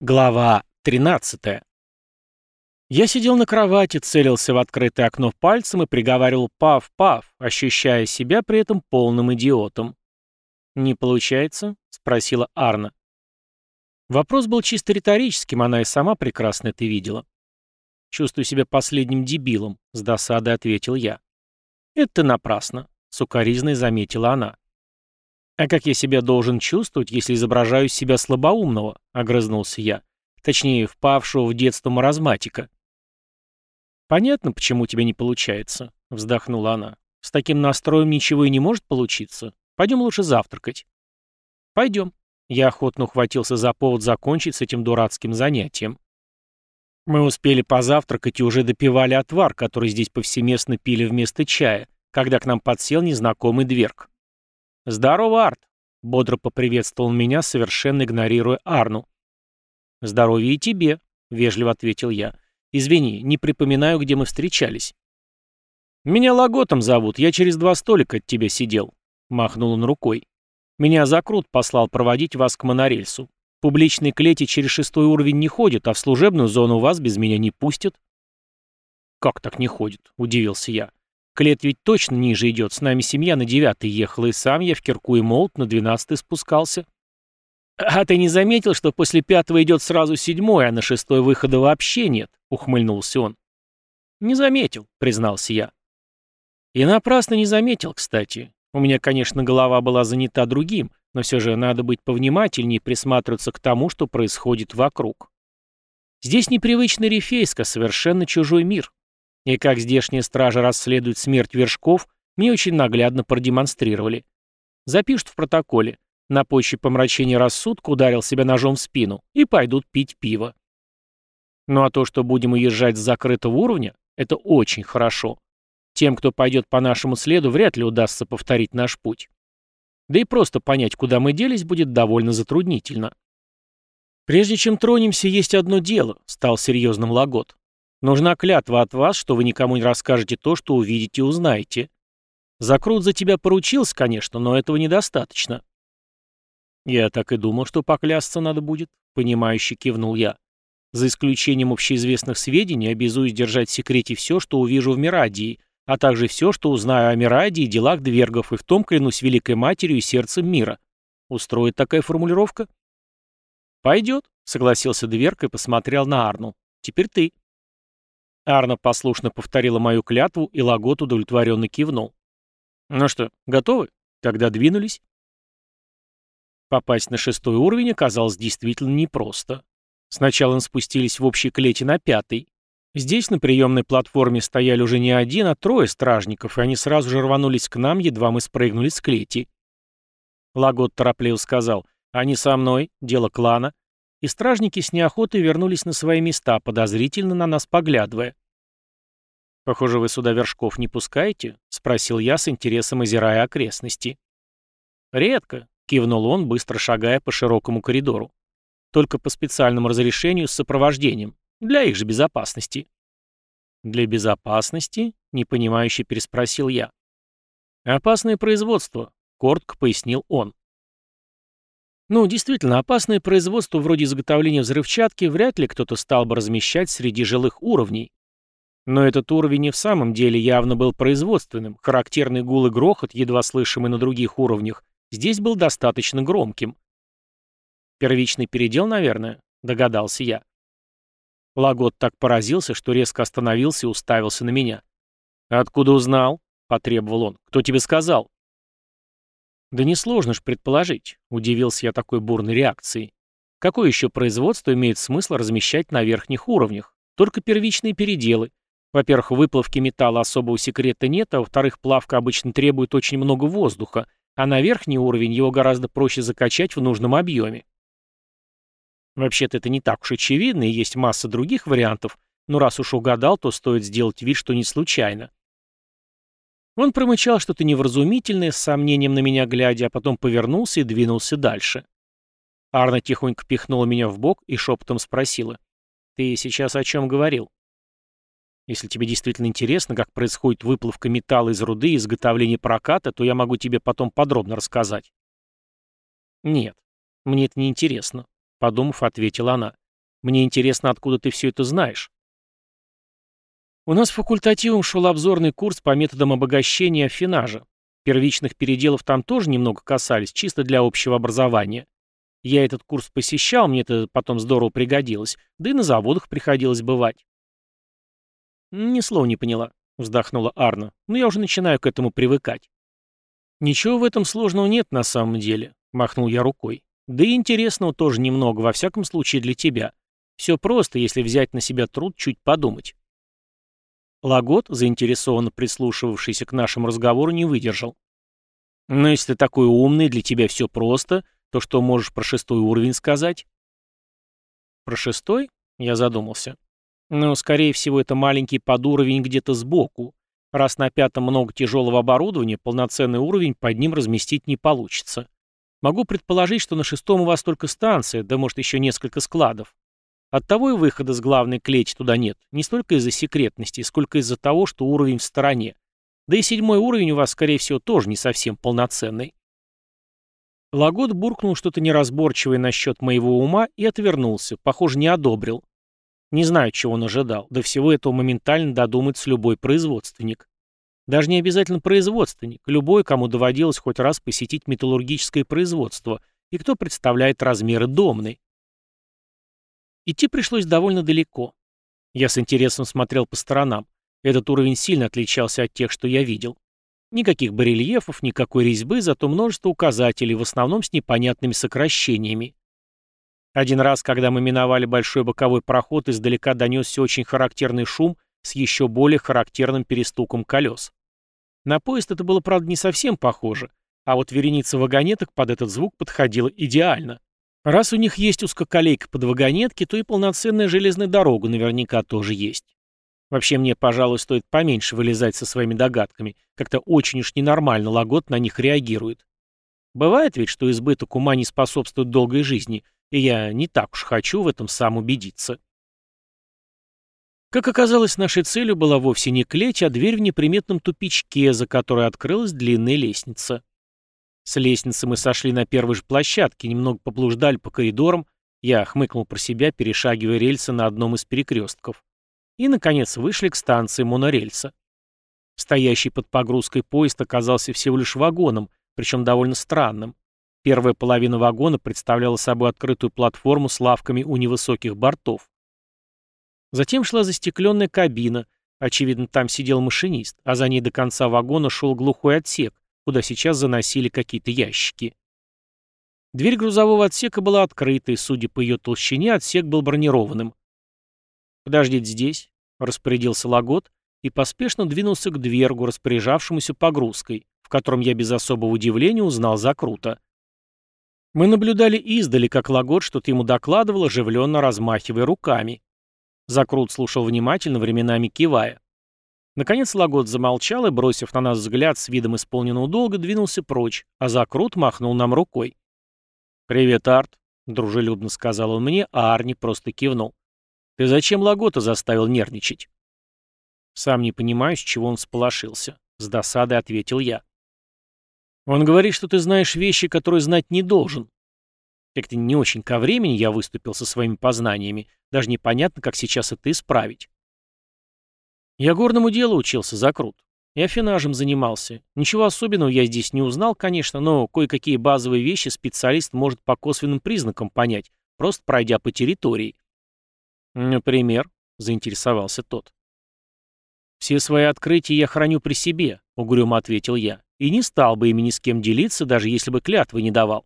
Глава 13. Я сидел на кровати, целился в открытое окно пальцем и приговаривал «пав-пав», ощущая себя при этом полным идиотом. «Не получается?» — спросила Арна. Вопрос был чисто риторическим, она и сама прекрасно это видела. «Чувствую себя последним дебилом», — с досадой ответил я. «Это напрасно», — сукоризной заметила она. «А как я себя должен чувствовать, если изображаю себя слабоумного?» — огрызнулся я. Точнее, впавшего в детство маразматика. «Понятно, почему у тебя не получается», — вздохнула она. «С таким настроем ничего и не может получиться. Пойдем лучше завтракать». «Пойдем». Я охотно ухватился за повод закончить с этим дурацким занятием. Мы успели позавтракать и уже допивали отвар, который здесь повсеместно пили вместо чая, когда к нам подсел незнакомый дверк. «Здорово, Арт!» — бодро поприветствовал меня, совершенно игнорируя Арну. «Здоровья и тебе», — вежливо ответил я. «Извини, не припоминаю, где мы встречались». «Меня Лаготом зовут, я через два столика от тебя сидел», — махнул он рукой. «Меня Закрут послал проводить вас к монорельсу. Публичные клети через шестой уровень не ходят, а в служебную зону вас без меня не пустят». «Как так не ходят?» — удивился я. Клет ведь точно ниже идет, с нами семья на девятый ехала, и сам я в кирку и молот на двенадцатый спускался. «А ты не заметил, что после пятого идет сразу седьмой, а на шестой выхода вообще нет?» — ухмыльнулся он. «Не заметил», — признался я. И напрасно не заметил, кстати. У меня, конечно, голова была занята другим, но все же надо быть повнимательнее и присматриваться к тому, что происходит вокруг. Здесь непривычный рифейск, а совершенно чужой мир. И как здешние стражи расследуют смерть вершков, мне очень наглядно продемонстрировали. Запишут в протоколе. На почве помрачения рассудка ударил себя ножом в спину и пойдут пить пиво. Ну а то, что будем уезжать с закрытого уровня, это очень хорошо. Тем, кто пойдет по нашему следу, вряд ли удастся повторить наш путь. Да и просто понять, куда мы делись, будет довольно затруднительно. «Прежде чем тронемся, есть одно дело», — стал серьезным Лагот. Нужна клятва от вас, что вы никому не расскажете то, что увидите и узнаете. Закрут за тебя поручился, конечно, но этого недостаточно. Я так и думал, что поклясться надо будет, понимающе кивнул я. За исключением общеизвестных сведений, обязуюсь держать в секрете все, что увижу в Мирадии, а также все, что узнаю о Мирадии делах двергов, и в том клянусь Великой Матерью и сердцем мира. Устроит такая формулировка? Пойдет, согласился Дверг и посмотрел на Арну. Теперь ты. Арна послушно повторила мою клятву, и Лагот удовлетворенно кивнул. «Ну что, готовы? Тогда двинулись?» Попасть на шестой уровень оказалось действительно непросто. Сначала мы спустились в общей клете на пятый. Здесь на приемной платформе стояли уже не один, а трое стражников, и они сразу же рванулись к нам, едва мы спрыгнули с клети. Лагот торопливо сказал, «Они со мной, дело клана и стражники с неохотой вернулись на свои места, подозрительно на нас поглядывая. «Похоже, вы сюда вершков не пускаете?» — спросил я с интересом, озирая окрестности. «Редко», — кивнул он, быстро шагая по широкому коридору. «Только по специальному разрешению с сопровождением, для их же безопасности». «Для безопасности?» — непонимающе переспросил я. «Опасное производство», — коротко пояснил он. Ну, действительно, опасное производство вроде изготовления взрывчатки вряд ли кто-то стал бы размещать среди жилых уровней. Но этот уровень и в самом деле явно был производственным, характерный гул и грохот, едва слышимый на других уровнях, здесь был достаточно громким. «Первичный передел, наверное», — догадался я. Лагот так поразился, что резко остановился и уставился на меня. «Откуда узнал?» — потребовал он. «Кто тебе сказал?» «Да несложно ж предположить», — удивился я такой бурной реакцией. «Какое еще производство имеет смысл размещать на верхних уровнях? Только первичные переделы. Во-первых, выплавки металла особого секрета нет, а во-вторых, плавка обычно требует очень много воздуха, а на верхний уровень его гораздо проще закачать в нужном объеме. Вообще-то это не так уж очевидно, и есть масса других вариантов, но раз уж угадал, то стоит сделать вид, что не случайно. Он промычал что-то невразумительное, с сомнением на меня глядя, а потом повернулся и двинулся дальше. Арна тихонько пихнула меня в бок и шепотом спросила. «Ты сейчас о чем говорил?» «Если тебе действительно интересно, как происходит выплавка металла из руды и изготовление проката, то я могу тебе потом подробно рассказать». «Нет, мне это не интересно», — подумав, ответила она. Мне интересно, откуда ты все это знаешь. У нас факультативом шел обзорный курс по методам обогащения афинажа. Первичных переделов там тоже немного касались, чисто для общего образования. Я этот курс посещал, мне это потом здорово пригодилось, да и на заводах приходилось бывать. «Ни слова не поняла», — вздохнула Арна, — «но я уже начинаю к этому привыкать». «Ничего в этом сложного нет на самом деле», — махнул я рукой. «Да и интересного тоже немного, во всяком случае для тебя. Все просто, если взять на себя труд чуть подумать». Лагот, заинтересованно прислушивавшийся к нашему разговору, не выдержал. «Но если ты такой умный, для тебя все просто, то что можешь про шестой уровень сказать?» «Про шестой?» — я задумался. «Ну, скорее всего, это маленький подуровень где-то сбоку. Раз на пятом много тяжелого оборудования, полноценный уровень под ним разместить не получится. Могу предположить, что на шестом у вас только станция, да может еще несколько складов. Оттого и выхода с главной клети туда нет, не столько из-за секретности, сколько из-за того, что уровень в стороне. Да и седьмой уровень у вас, скорее всего, тоже не совсем полноценный. Лагод буркнул что-то неразборчивое насчет моего ума и отвернулся, похоже, не одобрил. Не знаю, чего он ожидал, до всего этого моментально додумается любой производственник. Даже не обязательно производственник, любой, кому доводилось хоть раз посетить металлургическое производство и кто представляет размеры домны. Идти пришлось довольно далеко. Я с интересом смотрел по сторонам. Этот уровень сильно отличался от тех, что я видел. Никаких барельефов, никакой резьбы, зато множество указателей, в основном с непонятными сокращениями. Один раз, когда мы миновали большой боковой проход, издалека донесся очень характерный шум с еще более характерным перестуком колес. На поезд это было, правда, не совсем похоже, а вот вереница вагонеток под этот звук подходила идеально. Раз у них есть узкоколейка под вагонетки, то и полноценная железная дорога наверняка тоже есть. Вообще мне, пожалуй, стоит поменьше вылезать со своими догадками. Как-то очень уж ненормально Лагот на них реагирует. Бывает ведь, что избыток ума не способствует долгой жизни, и я не так уж хочу в этом сам убедиться. Как оказалось, нашей целью была вовсе не клеть, а дверь в неприметном тупичке, за которой открылась длинная лестница. С лестницы мы сошли на первой же площадке, немного поблуждали по коридорам, я хмыкнул про себя, перешагивая рельсы на одном из перекрестков. И, наконец, вышли к станции монорельса. Стоящий под погрузкой поезд оказался всего лишь вагоном, причем довольно странным. Первая половина вагона представляла собой открытую платформу с лавками у невысоких бортов. Затем шла застекленная кабина, очевидно, там сидел машинист, а за ней до конца вагона шел глухой отсек, куда сейчас заносили какие-то ящики. Дверь грузового отсека была открытой, судя по ее толщине, отсек был бронированным. «Подождите здесь», — распорядился Лагот и поспешно двинулся к двергу, распоряжавшемуся погрузкой, в котором я без особого удивления узнал Закрута. Мы наблюдали издали, как Лагот что-то ему докладывал, оживленно размахивая руками. Закрут слушал внимательно, временами кивая. Наконец Лагот замолчал и, бросив на нас взгляд с видом исполненного долга, двинулся прочь, а Закрут махнул нам рукой. «Привет, Арт», — дружелюбно сказал он мне, а Арни просто кивнул. «Ты зачем Лагота заставил нервничать?» Сам не понимаю, с чего он всполошился. С досадой ответил я. Он говорит, что ты знаешь вещи, которые знать не должен. Как-то не очень ко времени я выступил со своими познаниями. Даже непонятно, как сейчас это исправить. Я горному делу учился, закрут. И афинажем занимался. Ничего особенного я здесь не узнал, конечно, но кое-какие базовые вещи специалист может по косвенным признакам понять, просто пройдя по территории. «Например?» — заинтересовался тот. «Все свои открытия я храню при себе», — угрюмо ответил я. И не стал бы ими ни с кем делиться, даже если бы клятвы не давал.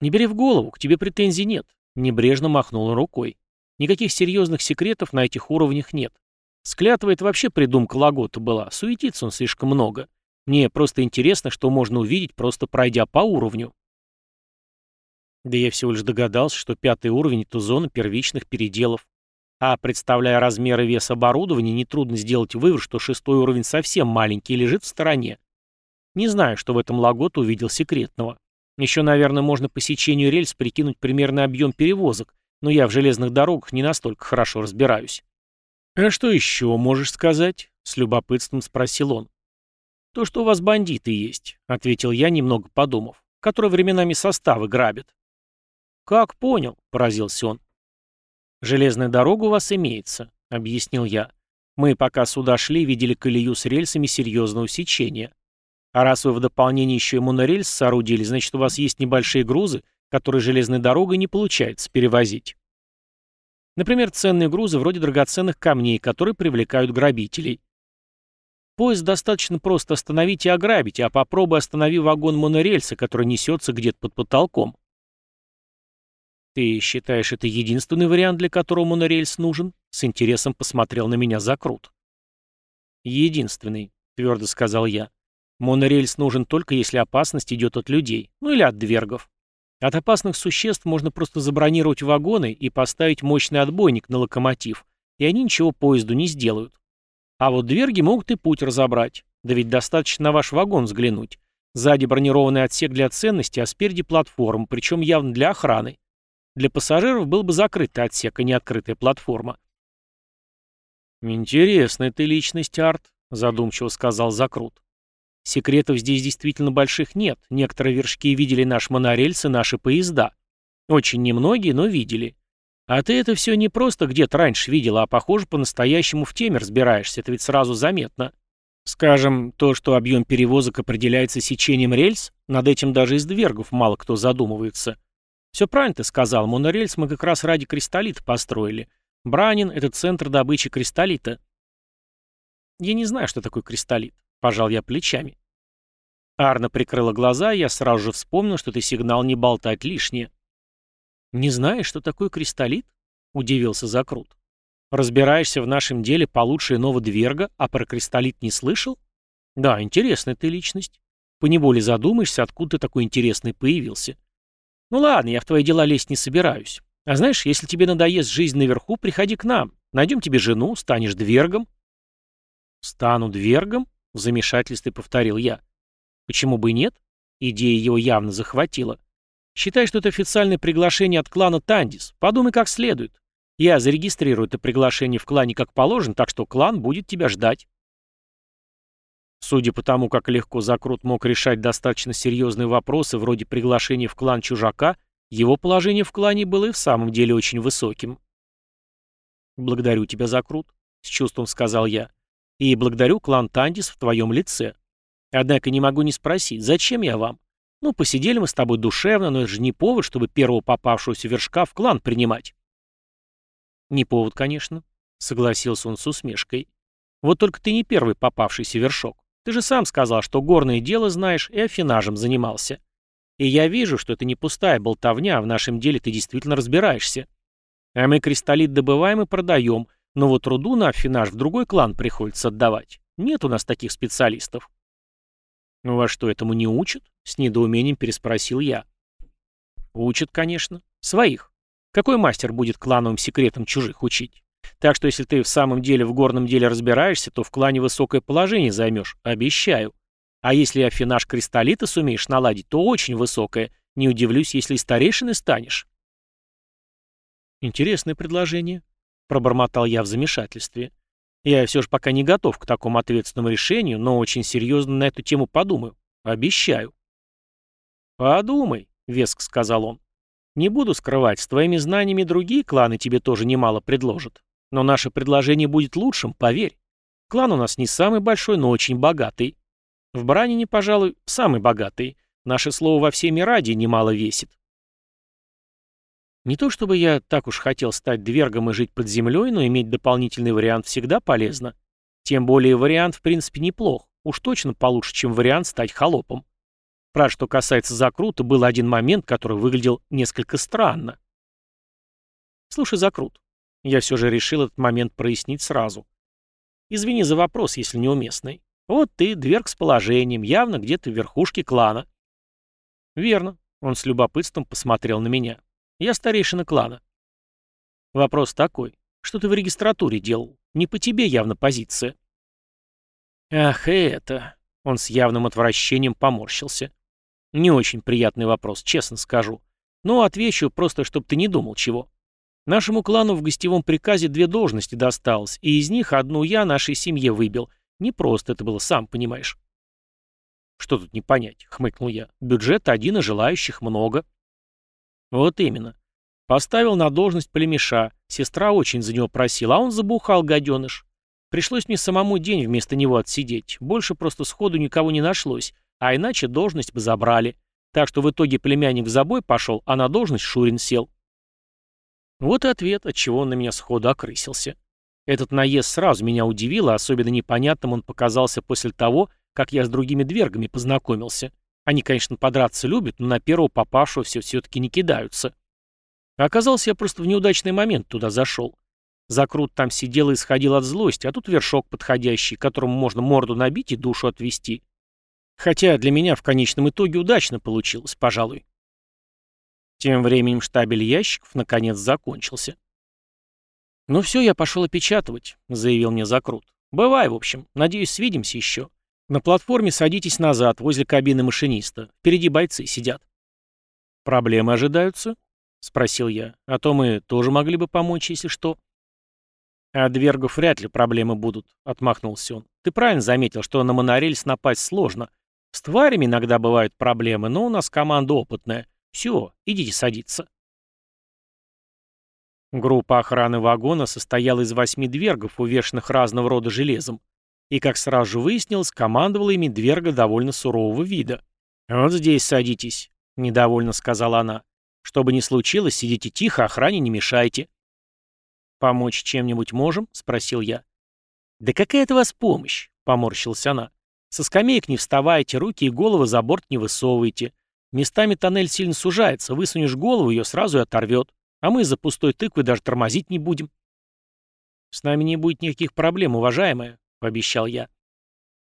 «Не бери в голову, к тебе претензий нет», — небрежно махнул рукой. «Никаких серьезных секретов на этих уровнях нет. С клятвой это вообще придумка Лагота была, суетиться он слишком много. Мне просто интересно, что можно увидеть, просто пройдя по уровню». Да я всего лишь догадался, что пятый уровень — это зона первичных переделов. А представляя размеры вес оборудования, нетрудно сделать вывод, что шестой уровень совсем маленький и лежит в стороне. Не знаю, что в этом Лагот увидел секретного. Еще, наверное, можно по сечению рельс прикинуть примерный объем перевозок, но я в железных дорогах не настолько хорошо разбираюсь. «А что еще можешь сказать?» — с любопытством спросил он. «То, что у вас бандиты есть», — ответил я, немного подумав, «которые временами составы грабят». «Как понял?» — поразился он. «Железная дорога у вас имеется», — объяснил я. «Мы, пока сюда шли, видели колею с рельсами серьезного сечения. А раз вы в дополнение еще и монорельс соорудили, значит, у вас есть небольшие грузы, которые железной дорогой не получается перевозить. Например, ценные грузы вроде драгоценных камней, которые привлекают грабителей. Поезд достаточно просто остановить и ограбить, а попробуй останови вагон монорельса, который несется где-то под потолком. «Ты считаешь, это единственный вариант, для которого монорельс нужен?» С интересом посмотрел на меня Закрут. «Единственный», — твердо сказал я. «Монорельс нужен только если опасность идет от людей, ну или от двергов. От опасных существ можно просто забронировать вагоны и поставить мощный отбойник на локомотив, и они ничего поезду не сделают. А вот дверги могут и путь разобрать. Да ведь достаточно на ваш вагон взглянуть. Сзади бронированный отсек для ценности, а спереди платформа, причем явно для охраны. Для пассажиров был бы закрытый отсек, а не открытая платформа. «Интересная ты личность, Арт», — задумчиво сказал Закрут. «Секретов здесь действительно больших нет. Некоторые вершки видели наш монорельс и наши поезда. Очень немногие, но видели. А ты это все не просто где-то раньше видела, а, похоже, по-настоящему в теме разбираешься. Это ведь сразу заметно. Скажем, то, что объем перевозок определяется сечением рельс, над этим даже из двергов мало кто задумывается. Все правильно ты сказал, монорельс мы как раз ради кристаллита построили. Бранин — это центр добычи кристаллита. Я не знаю, что такое кристаллит. Пожал я плечами. Арна прикрыла глаза, и я сразу же вспомнил, что ты сигнал не болтать лишнее. «Не знаешь, что такое кристаллит?» — удивился Закрут. «Разбираешься в нашем деле получше иного дверга, а про кристаллит не слышал? Да, интересная ты личность. Поневоле задумаешься, откуда ты такой интересный появился. «Ну ладно, я в твои дела лезть не собираюсь. А знаешь, если тебе надоест жизнь наверху, приходи к нам. Найдем тебе жену, станешь двергом». «Стану двергом?» — в замешательстве повторил я. «Почему бы и нет?» Идея его явно захватила. «Считай, что это официальное приглашение от клана Тандис. Подумай как следует. Я зарегистрирую это приглашение в клане как положено, так что клан будет тебя ждать». Судя по тому, как легко Закрут мог решать достаточно серьезные вопросы вроде приглашения в клан чужака, его положение в клане было и в самом деле очень высоким. «Благодарю тебя, Закрут», — с чувством сказал я. «И благодарю клан Тандис в твоем лице. Однако не могу не спросить, зачем я вам? Ну, посидели мы с тобой душевно, но это же не повод, чтобы первого попавшегося вершка в клан принимать». «Не повод, конечно», — согласился он с усмешкой. «Вот только ты не первый попавшийся вершок. Ты же сам сказал, что горное дело знаешь и афинажем занимался. И я вижу, что это не пустая болтовня, а в нашем деле ты действительно разбираешься. А мы кристаллит добываем и продаем, но вот труду на афинаж в другой клан приходится отдавать. Нет у нас таких специалистов. «Ну вас что, этому не учат?» — с недоумением переспросил я. «Учат, конечно. Своих. Какой мастер будет клановым секретом чужих учить? Так что если ты в самом деле в горном деле разбираешься, то в клане высокое положение займешь, обещаю. А если афинаж кристаллита сумеешь наладить, то очень высокое. Не удивлюсь, если и старейшины станешь. Интересное предложение, пробормотал я в замешательстве. Я все же пока не готов к такому ответственному решению, но очень серьезно на эту тему подумаю. Обещаю. Подумай, веск сказал он. Не буду скрывать, с твоими знаниями другие кланы тебе тоже немало предложат. Но наше предложение будет лучшим, поверь. Клан у нас не самый большой, но очень богатый. В Бранине, пожалуй, самый богатый. Наше слово во всеми ради немало весит. Не то чтобы я так уж хотел стать двергом и жить под землей, но иметь дополнительный вариант всегда полезно. Тем более вариант в принципе неплох. Уж точно получше, чем вариант стать холопом. Правда, что касается закрута, был один момент, который выглядел несколько странно. Слушай, закрут, я все же решил этот момент прояснить сразу. Извини за вопрос, если неуместный. Вот ты, дверг с положением, явно где-то в верхушке клана. Верно. Он с любопытством посмотрел на меня. Я старейшина клана. Вопрос такой. Что ты в регистратуре делал? Не по тебе явно позиция. Ах, это... Он с явным отвращением поморщился. Не очень приятный вопрос, честно скажу. Но отвечу просто, чтобы ты не думал чего. Нашему клану в гостевом приказе две должности досталось, и из них одну я нашей семье выбил. Не просто это было, сам понимаешь. Что тут не понять, хмыкнул я. Бюджет один, а желающих много. Вот именно. Поставил на должность племеша, Сестра очень за него просила, а он забухал, гаденыш. Пришлось мне самому день вместо него отсидеть. Больше просто сходу никого не нашлось, а иначе должность бы забрали. Так что в итоге племянник в забой пошел, а на должность Шурин сел. Вот и ответ, от чего он на меня сходу окрысился. Этот наезд сразу меня удивил, а особенно непонятным он показался после того, как я с другими двергами познакомился. Они, конечно, подраться любят, но на первого попавшего все все-таки не кидаются. А оказалось, я просто в неудачный момент туда зашел. Закрут там сидел и исходил от злости, а тут вершок подходящий, которому можно морду набить и душу отвести. Хотя для меня в конечном итоге удачно получилось, пожалуй. Тем временем штабель ящиков наконец закончился. «Ну все, я пошел опечатывать», — заявил мне Закрут. «Бывай, в общем. Надеюсь, свидимся еще. На платформе садитесь назад, возле кабины машиниста. Впереди бойцы сидят». «Проблемы ожидаются?» — спросил я. «А то мы тоже могли бы помочь, если что». «А двергов вряд ли проблемы будут», — отмахнулся он. «Ты правильно заметил, что на монорельс напасть сложно. С тварями иногда бывают проблемы, но у нас команда опытная. Все, идите садиться. Группа охраны вагона состояла из восьми двергов, увешанных разного рода железом. И, как сразу же выяснилось, командовала ими дверга довольно сурового вида. «Вот здесь садитесь», — недовольно сказала она. «Что бы ни случилось, сидите тихо, охране не мешайте». «Помочь чем-нибудь можем?» — спросил я. «Да какая это вас помощь?» — поморщилась она. Со скамеек не вставайте, руки и головы за борт не высовывайте. Местами тоннель сильно сужается, высунешь голову, ее сразу и оторвет. А мы из-за пустой тыквы даже тормозить не будем. «С нами не будет никаких проблем, уважаемая», — пообещал я.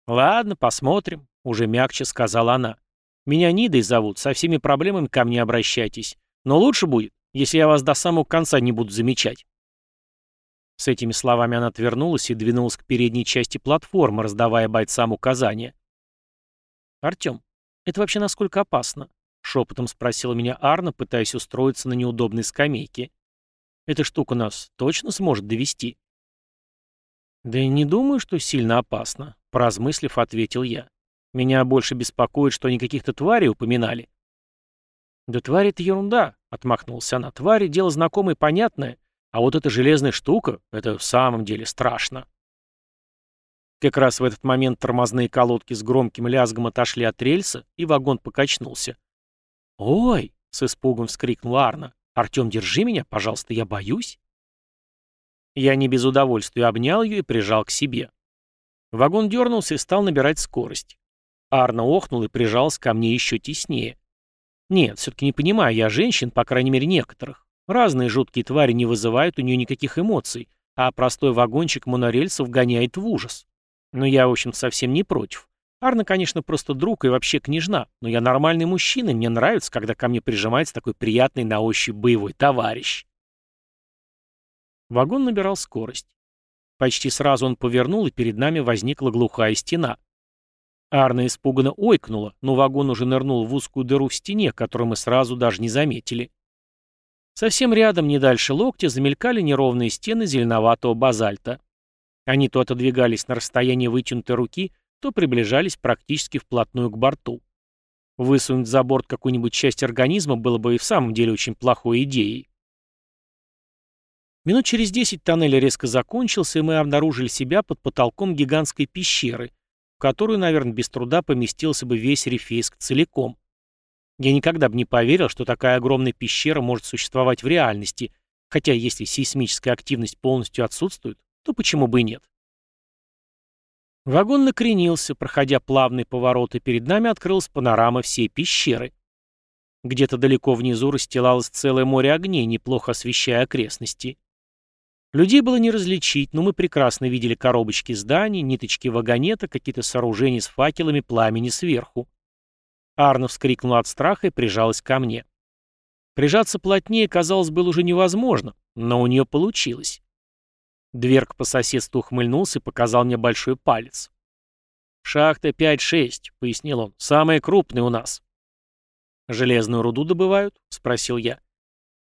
«Ладно, посмотрим», — уже мягче сказала она. «Меня Нидой зовут, со всеми проблемами ко мне обращайтесь. Но лучше будет, если я вас до самого конца не буду замечать». С этими словами она отвернулась и двинулась к передней части платформы, раздавая бойцам указания. «Артем, это вообще насколько опасно?» — шепотом спросила меня Арна, пытаясь устроиться на неудобной скамейке. «Эта штука нас точно сможет довести?» «Да и не думаю, что сильно опасно», — поразмыслив, ответил я. «Меня больше беспокоит, что они каких-то тварей упоминали». «Да твари — это ерунда», — отмахнулся она. «Твари — дело знакомое и понятное. А вот эта железная штука — это в самом деле страшно. Как раз в этот момент тормозные колодки с громким лязгом отошли от рельса, и вагон покачнулся. «Ой!» — с испугом вскрикнул Арна. «Артем, держи меня, пожалуйста, я боюсь». Я не без удовольствия обнял ее и прижал к себе. Вагон дернулся и стал набирать скорость. Арна охнул и прижался ко мне еще теснее. Нет, все-таки не понимаю я женщин, по крайней мере некоторых. Разные жуткие твари не вызывают у нее никаких эмоций, а простой вагончик монорельсов гоняет в ужас. Но я, в общем, совсем не против. Арна, конечно, просто друг и вообще княжна, но я нормальный мужчина, и мне нравится, когда ко мне прижимается такой приятный на ощупь боевой товарищ. Вагон набирал скорость. Почти сразу он повернул, и перед нами возникла глухая стена. Арна испуганно ойкнула, но вагон уже нырнул в узкую дыру в стене, которую мы сразу даже не заметили. Совсем рядом, не дальше локтя, замелькали неровные стены зеленоватого базальта. Они то отодвигались на расстояние вытянутой руки, то приближались практически вплотную к борту. Высунуть за борт какую-нибудь часть организма было бы и в самом деле очень плохой идеей. Минут через десять тоннель резко закончился, и мы обнаружили себя под потолком гигантской пещеры, в которую, наверное, без труда поместился бы весь Рифейск целиком. Я никогда бы не поверил, что такая огромная пещера может существовать в реальности, хотя если сейсмическая активность полностью отсутствует, то почему бы и нет? Вагон накренился, проходя плавный поворот, и перед нами открылась панорама всей пещеры. Где-то далеко внизу расстилалось целое море огней, неплохо освещая окрестности. Людей было не различить, но мы прекрасно видели коробочки зданий, ниточки вагонета, какие-то сооружения с факелами пламени сверху. Арна вскрикнула от страха и прижалась ко мне. Прижаться плотнее, казалось, было уже невозможно, но у нее получилось. Дверк по соседству ухмыльнулся и показал мне большой палец. «Шахта 5-6», — пояснил он, — «самая крупная у нас». «Железную руду добывают?» — спросил я.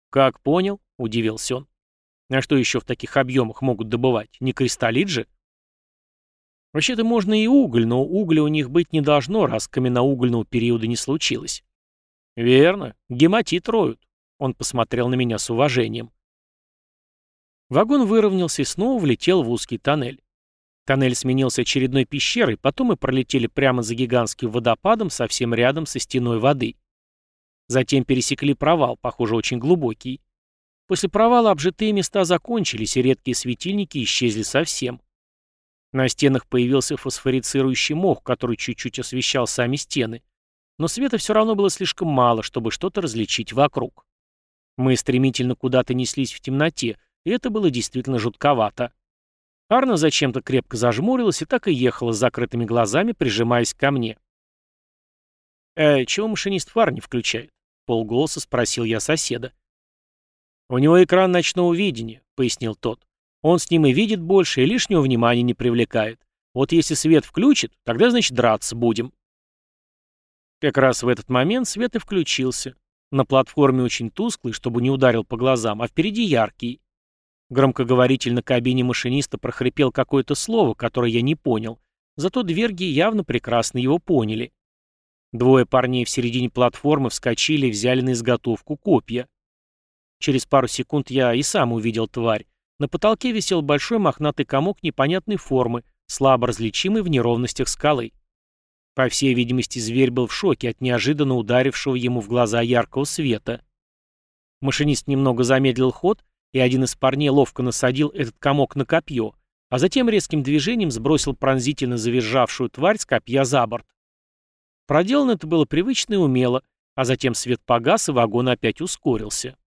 «Как понял?» — удивился он. «А что еще в таких объемах могут добывать? Не кристаллит же?» Вообще-то можно и уголь, но угля у них быть не должно, раз каменноугольного периода не случилось. Верно, гематит роют. Он посмотрел на меня с уважением. Вагон выровнялся и снова влетел в узкий тоннель. Тоннель сменился очередной пещерой, потом мы пролетели прямо за гигантским водопадом совсем рядом со стеной воды. Затем пересекли провал, похоже, очень глубокий. После провала обжитые места закончились, и редкие светильники исчезли совсем. На стенах появился фосфорицирующий мох, который чуть-чуть освещал сами стены. Но света все равно было слишком мало, чтобы что-то различить вокруг. Мы стремительно куда-то неслись в темноте, и это было действительно жутковато. Арна зачем-то крепко зажмурилась и так и ехала с закрытыми глазами, прижимаясь ко мне. «Э, чего машинист фар не включает?» — полголоса спросил я соседа. «У него экран ночного видения», — пояснил тот. «Он с ним и видит больше, и лишнего внимания не привлекает. Вот если свет включит, тогда, значит, драться будем». Как раз в этот момент свет и включился. На платформе очень тусклый, чтобы не ударил по глазам, а впереди яркий. Громкоговоритель на кабине машиниста прохрипел какое-то слово, которое я не понял, зато дверги явно прекрасно его поняли. Двое парней в середине платформы вскочили и взяли на изготовку копья. Через пару секунд я и сам увидел тварь. На потолке висел большой мохнатый комок непонятной формы, слабо различимый в неровностях скалы. По всей видимости, зверь был в шоке от неожиданно ударившего ему в глаза яркого света. Машинист немного замедлил ход и один из парней ловко насадил этот комок на копье, а затем резким движением сбросил пронзительно завизжавшую тварь с копья за борт. Проделано это было привычно и умело, а затем свет погас, и вагон опять ускорился.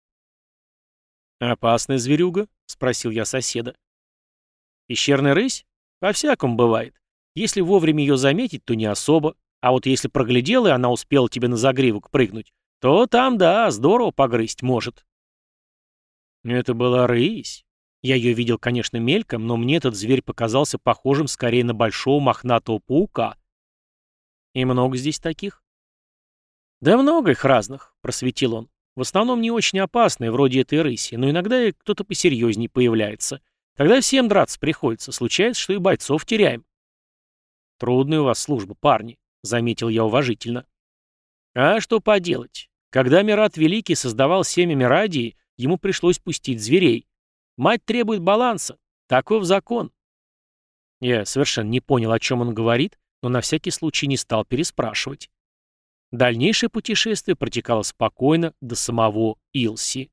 «Опасная зверюга?» — спросил я соседа. «Пещерная рысь? По-всякому бывает. Если вовремя ее заметить, то не особо, а вот если проглядел, и она успела тебе на загривок прыгнуть, то там, да, здорово погрызть может». Это была рысь. Я ее видел, конечно, мельком, но мне этот зверь показался похожим скорее на большого мохнатого паука. И много здесь таких? Да много их разных, просветил он. В основном не очень опасные, вроде этой рыси, но иногда и кто-то посерьезнее появляется. Тогда всем драться приходится, случается, что и бойцов теряем. Трудная у вас служба, парни, заметил я уважительно. А что поделать? Когда Мират Великий создавал семя Мирадии, ему пришлось пустить зверей. Мать требует баланса. Таков закон. Я совершенно не понял, о чем он говорит, но на всякий случай не стал переспрашивать. Дальнейшее путешествие протекало спокойно до самого Илси.